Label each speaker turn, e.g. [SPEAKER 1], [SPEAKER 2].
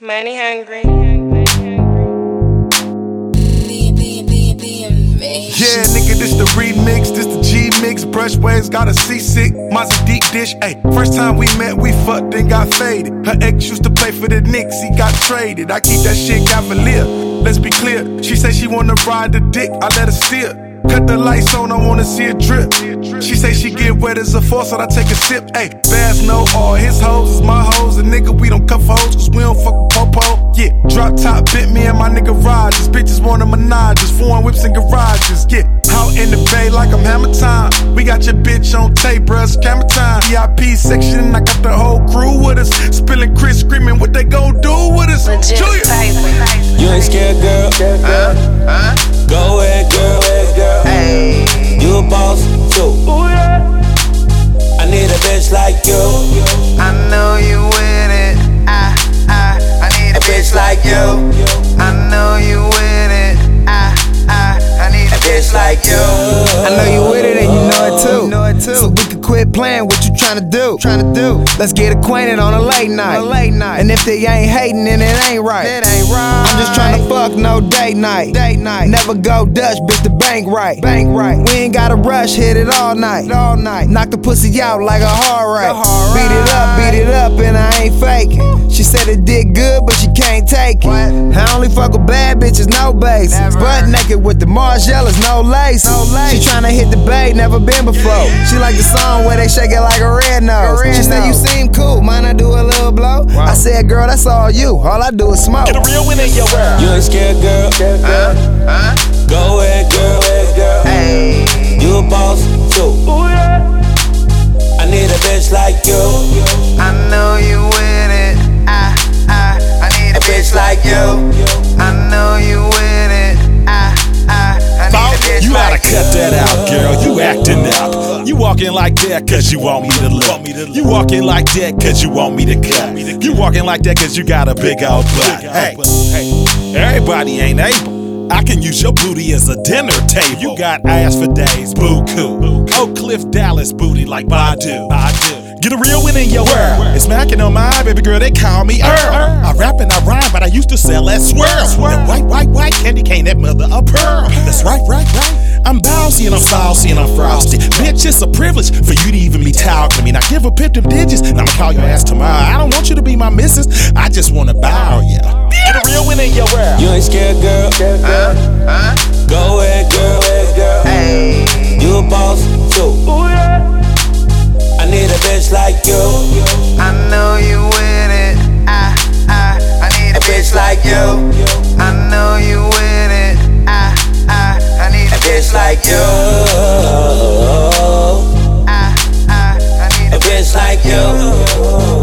[SPEAKER 1] Money hungry.
[SPEAKER 2] Yeah, nigga, this the remix, this the G mix. Brush waves got a seasick, Mazda deep dish. Ayy, first time we met, we fucked and got faded. Her ex used to play for the Knicks, he got traded. I keep that shit cavalier. Let's be clear, she say she wanna ride the dick, I let her steer. Cut the lights on, I wanna see it drip. She say she get wet as a faucet, so I take a sip. Ayy, Bass no all his hoes is my hoes. And nigga, we don't cuff hoes, cause we don't fuck with popo. Yeah, drop top bit me and my nigga Rogers. Bitches want a menages, foreign whips and garages. Yeah, out in the bay like I'm hammer time. We got your bitch on tape, bruh, camera time. VIP section, I got the whole crew with us. Spilling Chris screaming what they gon' do with us.
[SPEAKER 1] Legit
[SPEAKER 2] Julia.
[SPEAKER 1] Tyson.
[SPEAKER 3] You ain't scared, girl. Like you.
[SPEAKER 4] I know you with it. I, I, I need
[SPEAKER 3] A bitch like you.
[SPEAKER 4] I know you with it. I, I, I need
[SPEAKER 3] A bitch like you.
[SPEAKER 5] Playing what you tryna do. Tryna do. Let's get acquainted on a late night. late night. And if they ain't hating, then it ain't right. It ain't right. I'm just trying to fuck no date night. Date night. Never go Dutch, bitch. The bank right. Bank right. We ain't gotta rush. Hit it all night. All night. Knock the pussy out like a hard right. Beat it up, beat it up, and I ain't faking. She said it did good, but she can't take it. I only fuck with bad bitches, no basics. Butt naked with the Margielas, no lace. She tryna hit the bay, never been before. She like the song where they shake it like a red nose. She said you seem cool, mind I do a little blow. I said, girl, that's all you. All I do is smoke.
[SPEAKER 6] Get a real win in your world.
[SPEAKER 3] You ain't scared, girl. Go ahead, girl. You a boss too. I need a bitch like you.
[SPEAKER 4] I know you with it. I, I, I need
[SPEAKER 3] A bitch like you.
[SPEAKER 4] I
[SPEAKER 6] walking like that cause you want me to look. You walking like that cause you want me to cut. You walking like that cause you got a big old butt. Hey, hey, everybody ain't able. I can use your booty as a dinner table. You got ass for days, boo cool. Oak Cliff Dallas booty like Badu. Badu. Get a real win in your world. It's smacking on my baby girl, they call me Earl. I rap and I rhyme, but I used to sell that swirl. That white, white, white candy cane, that mother of pearl. That's right, right. I'm bouncy and I'm saucy and I'm frosty. Bitch, it's a privilege for you to even be talking to me. Now give a pip them digits, and I'ma call your ass tomorrow. I don't want you to be my missus, I just wanna bow ya. Get a real win in your world.
[SPEAKER 3] You ain't scared, girl. Go ahead, girl. Hey. You a boss too. I need a bitch like you.
[SPEAKER 4] I know you with it. I, I, I need
[SPEAKER 3] A bitch like you.
[SPEAKER 4] I know you bitch like you. I, I, I need
[SPEAKER 3] a bitch like you.